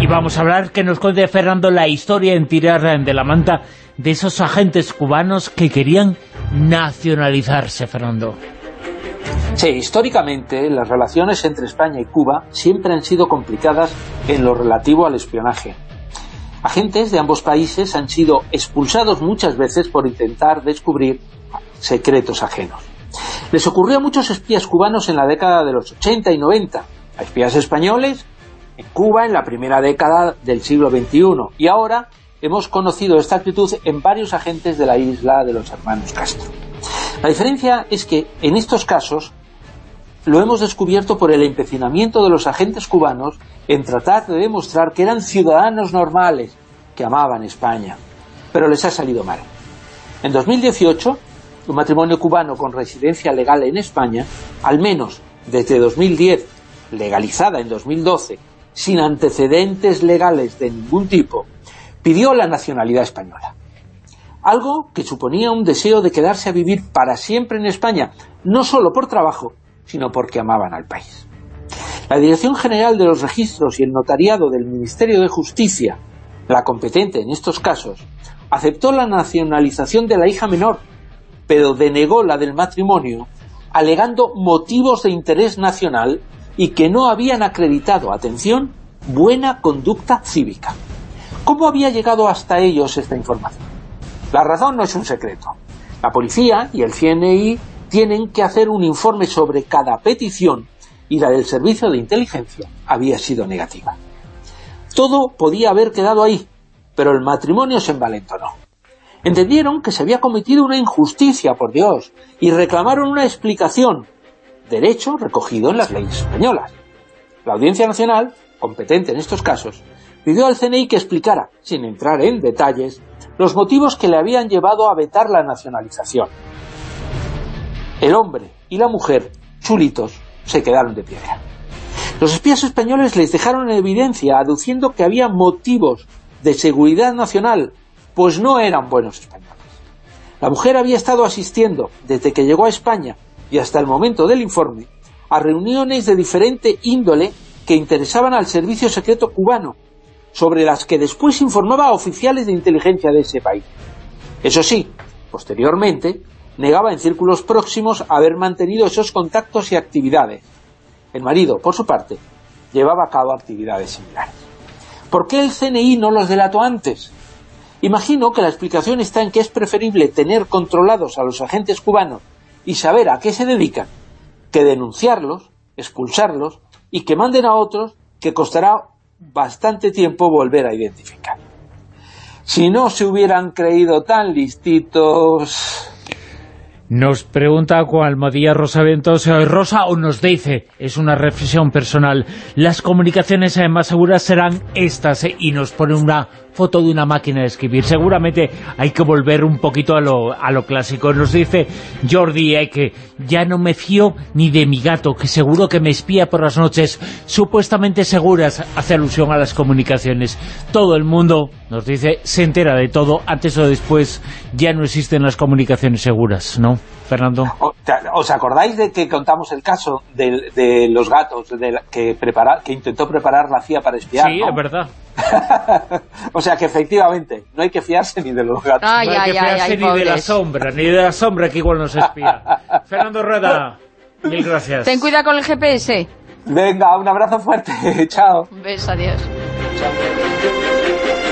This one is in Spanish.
Y vamos a hablar, que nos cuente Fernando la historia en tirar de la manta de esos agentes cubanos que querían nacionalizarse, Fernando. Sí, históricamente las relaciones entre España y Cuba siempre han sido complicadas en lo relativo al espionaje. Agentes de ambos países han sido expulsados muchas veces por intentar descubrir secretos ajenos. Les ocurrió a muchos espías cubanos en la década de los 80 y 90, espías españoles en Cuba en la primera década del siglo XXI y ahora hemos conocido esta actitud en varios agentes de la isla de los hermanos Castro. La diferencia es que en estos casos lo hemos descubierto por el empecinamiento de los agentes cubanos en tratar de demostrar que eran ciudadanos normales que amaban España, pero les ha salido mal. En 2018, un matrimonio cubano con residencia legal en España, al menos desde 2010, legalizada en 2012, sin antecedentes legales de ningún tipo, pidió la nacionalidad española. Algo que suponía un deseo de quedarse a vivir para siempre en España, no solo por trabajo, sino porque amaban al país. La Dirección General de los Registros y el Notariado del Ministerio de Justicia, la competente en estos casos, aceptó la nacionalización de la hija menor, pero denegó la del matrimonio, alegando motivos de interés nacional y que no habían acreditado, atención, buena conducta cívica. ¿Cómo había llegado hasta ellos esta información? La razón no es un secreto. La policía y el CNI tienen que hacer un informe sobre cada petición y la del servicio de inteligencia había sido negativa. Todo podía haber quedado ahí, pero el matrimonio se envalentonó. Entendieron que se había cometido una injusticia, por Dios, y reclamaron una explicación, derecho recogido en las leyes españolas. La Audiencia Nacional, competente en estos casos, pidió al CNI que explicara, sin entrar en detalles, los motivos que le habían llevado a vetar la nacionalización. El hombre y la mujer, chulitos, se quedaron de piedra. Los espías españoles les dejaron en evidencia, aduciendo que había motivos de seguridad nacional, pues no eran buenos españoles. La mujer había estado asistiendo, desde que llegó a España y hasta el momento del informe, a reuniones de diferente índole que interesaban al servicio secreto cubano, sobre las que después informaba a oficiales de inteligencia de ese país. Eso sí, posteriormente, negaba en círculos próximos haber mantenido esos contactos y actividades. El marido, por su parte, llevaba a cabo actividades similares. ¿Por qué el CNI no los delató antes? Imagino que la explicación está en que es preferible tener controlados a los agentes cubanos y saber a qué se dedican, que denunciarlos, expulsarlos y que manden a otros que costará bastante tiempo volver a identificar. Si no se hubieran creído tan listitos... Nos pregunta cuál Almodía Rosa Ventos, Rosa, o nos dice, es una reflexión personal, las comunicaciones eh, más seguras serán estas, eh, y nos pone una foto de una máquina de escribir. Seguramente hay que volver un poquito a lo, a lo clásico. Nos dice Jordi eh, que ya no me fío ni de mi gato, que seguro que me espía por las noches, supuestamente seguras, hace alusión a las comunicaciones. Todo el mundo, nos dice, se entera de todo, antes o después ya no existen las comunicaciones seguras, ¿no? Fernando. ¿Os acordáis de que contamos el caso de, los gatos de que, que intentó preparar la CIA para espiar? Sí, es verdad. o sea que efectivamente, no hay que fiarse ni de los gatos. no hay que fiarse ni de la sombra, ni de la sombra que igual nos espía. Fernando Rueda, mil gracias. Ten cuidado con el GPS. Venga, un abrazo fuerte. Chao. Un beso, adiós. Chao.